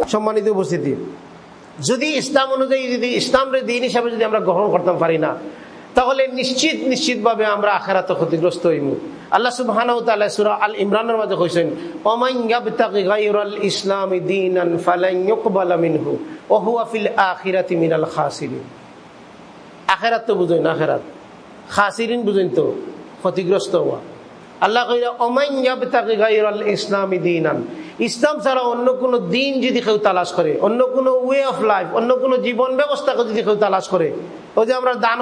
সম্মানিত উপস্থিতি, যদি ইসলাম অনুযায়ী যদি ইসলামের দিন হিসাবে যদি আমরা গ্রহণ করতাম পারি না, তাহলে নিশ্চিত, নিশ্চিতভাবে আমরা আখেরাতে ক্ষতিগ্রস্ত হইব আল্লাহ সুবহান ক্ষতিগ্রস্ত হওয়া। আল্লাহ কইরা ছাড়া অন্য কোন দিন যদি কেউ করে, অন্য কোন অফ অন্য কোন জীবন ব্যবস্থাকে যদি কেউ আমরা দান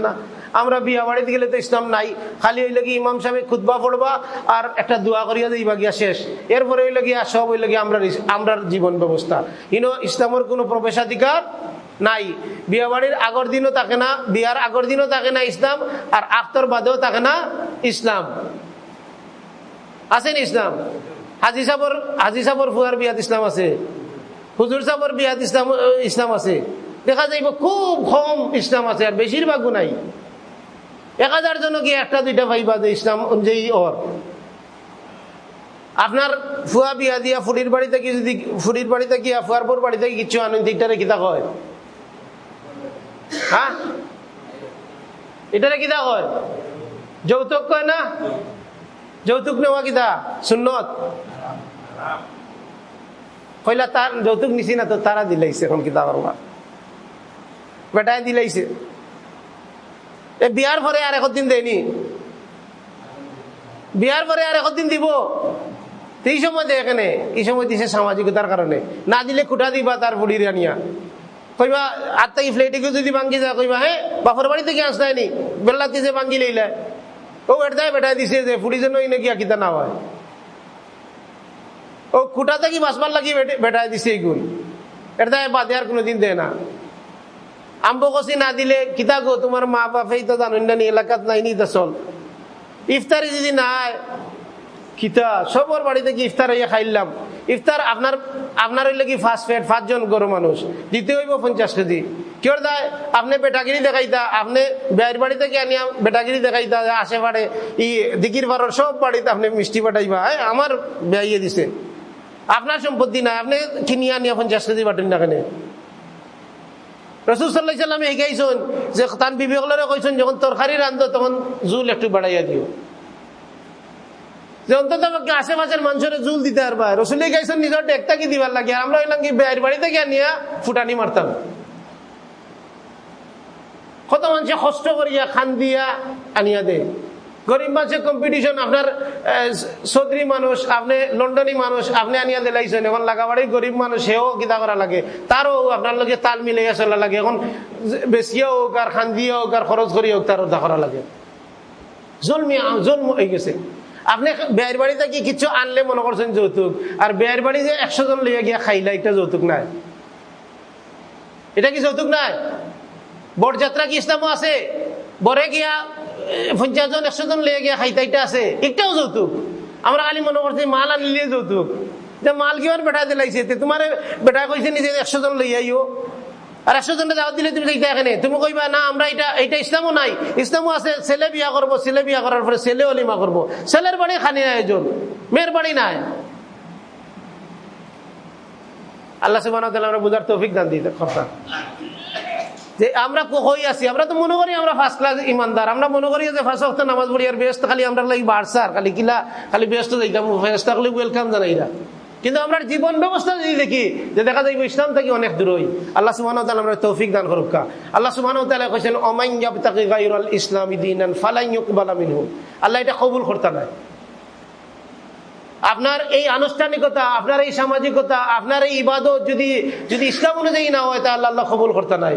না। আমরা বিয়া বাড়িতে গেলে তো ইসলাম নাই। খালি হইলে কি ইমাম সাহেব খুদবা পড়বা আর একটা দোয়া করিয়া দিবা গিয়া শেষ। এরপরে হইলে গিয়া সব হইলে গিয়া আমরা আমরা জীবন ব্যবস্থা। ইনো ইসলামের কোনো প্রবেশাধিকার নাই। বিয়া বাড়ির আগর দিনও থাকে না, বিয়ার আগর দিনও থাকে না ইসলাম, আর আখতর বাদেও থাকে না ইসলাম। আছেন ইসলাম। হাজি সাবর হাজি সাবর ফুয়ার বিয়াত ইসলাম আছে। হুজুর সাবর বিয়াত ইসলাম ইসলাম আছে। দেখা যাইব খুব কম ইসলাম আছে, আর বেশিরভাগও নাই। এক হাজার জন কি একটা, দুইটা ভাইবা যে ইসলাম অনুযায়ী ওর। আপনার ফুয়া বিয়া দিয়া ফুরির বাড়িতে কি যদি ফুরির বাড়িতে কি, ফুয়ার বোর বাড়িতে কিছু আনন্দ দিকটারে কিতা কয়। হ্যাঁ? এটারে কিতা কয়। যৌতুক কয় না? যৌতুক নেওয়া কিতা সুন্নত? কইলা তার যৌতুক নিছি না তো তারা দিলাইছে এখন কিতা করবা বেটায় দিলাইছে এ বিয়ার পরে আর একদিন দেয়নি। বিয়ার পরে আর একদিন দিব। এই সময় দেয় এখানে এই সময় দিছে সামাজিকতার কারণে না দিলে খুঁটা দিবা তার ফুড়ির আনিয়া। কইবা তাই ফ্লাইটে যদি ভাঙ্গি যা কইবা হ্যাঁ বাপর বাড়ি থেকে আসতে নি? বেল্লাতে যে ভাঙ্গি লইলে। ও এটাই বেটাই দিছে যে ফুড়ি যেন নাকি কিতা না হয়। ও খুঁটা থেকে বাসবার লাগি বেটাই দিছে এইগুন এটাই বাদে আর কোনোদিন দেয় না। আম্ব কষি না দিলে কিতা গো তোমার মা বাপেই তো জানেন না এলাকাত নাই নি চল। ইফতারি যদি নাই, কিতা সবর বাড়িতে কি ইফতার হইয়া খাইলাম ইফতার আপনার আপনার হইলে কি ফার্স্ট ফেড পাঁচজন গরু মানুষ দিতে হইব পঞ্চাশ কেজি। কেউ দেয়? আপনি বেটাগিরি দেখাইতা, আপনি বেয়ের বাড়িতে কি আনিয়া বেটাগিরি দেখাইতা আশে পাড়ে ই দিকির পাড়ার সব বাড়িতে আপনি মিষ্টি পাঠাইবা। আমার বেয়ে দিছে আপনার সম্পত্তি নাই, আপনি কিনিয়া আনিয়া পঞ্চাশ কেজি বাটেন না কেন? রসুল সাল্লাহ শিখাইছেন যে তান বিবেকলরে কইছেন, যখন তরকারি রান্ধো, তখন জুল একটু বাড়াইয়া দিও। যে অন্তত আশেপাশের মানুষের জুল দিতে পারবা। রসুলি গাইছেন, নিজের ডেকটা কি দিবার লাগে? আমরা হইলাম কি বেয়ের বাড়িতে গিয়ে নিয়ে ফুটানি মারতাম। কত মানুষে কষ্ট করিয়া খান দিয়া আনিয়া দে গরিব মানুষের কম্পিটিশন আপনার চৌধুরী মানুষ, আপনি লন্ডনী মানুষ, আপনি আনিয়া দিলাইছেন, এখন লাগাবাড়ি গরিব মানুষ, সেও কিতা করা লাগে। তারও আপনার লগে তাল মিলাইয়া চলা লাগে। এখন বেশিয়া হোক আর খান দিয়ে হোক আর খরচ করিয়া হোক তারও করা লাগে। জন্মি জন্ম হয়ে গেছে। আপনি বেয়ের বাড়িতে কি কিছু আনলে মনে করছেন যৌতুক? আর বেয়ের বাড়ি যে একশো জন লইয়া গিয়া খাইলা, এটা যৌতুক নাই। এটা কি যৌতুক নাই? বরযাত্রা কি ইসলামও আছে? বরে গিয়া পঞ্চাশ জন একশো জন লইয়া গিয়া খাইতা এটা আছে। একটাও যৌতুক। আমরা খালি মনে করছি মাল আনলে যৌতুক। যে মাল কি বেটা দিলাইছে তোমার বেটা কইছে নিজে একশো জন লইয়াইও আর একশো জনকে দাওয়াত দিলে তুমি দেখতে এখানে তুমি কইবা, না, আমরা এটা এটা ইসলামও নাই। ইসলামও আছে, ছেলে বিয়া করব, ছেলে বিয়া করার পরে ছেলে অলিমা করব। ছেলের বাড়ি খানি আয়োজন মেয়ের বাড়ি নাই। আল্লাহ সুবাহ আমরা বুঝার তৌফিক দান দিতে কথা যে আমরা কই আছি, আমরা তো মনে করি আমরা ফার্স্ট ক্লাস ইমানদার। আমরা মনে করি যে ফার্স্ট অক্ট নামাজ পড়ি আর ব্যস্ত, খালি আমরা লাগি বাড়ছার খালি কিলা, খালি ব্যস্ত ব্যস্ত খালি ওয়েলকাম জানাইরা কিন্তু আমরা জীবন ব্যবস্থা যদি দেখি, যে দেখা যায় ইসলাম থেকে অনেক দূরই। আল্লাহ সুবাহ আমরা তৌফিক দান করুক আল্লাহ সুবাহ কেছেন ওমাইয়াল ইসলামী দিন আল্লাহ এটা কবুল করতে নাই। আপনার এই আনুষ্ঠানিকতা, আপনার এই সামাজিকতা, আপনার এই ইবাদত যদি যদি ইসলাম অনুযায়ী না হয়, তাহলে আল্লাহ কবুল করতে নাই।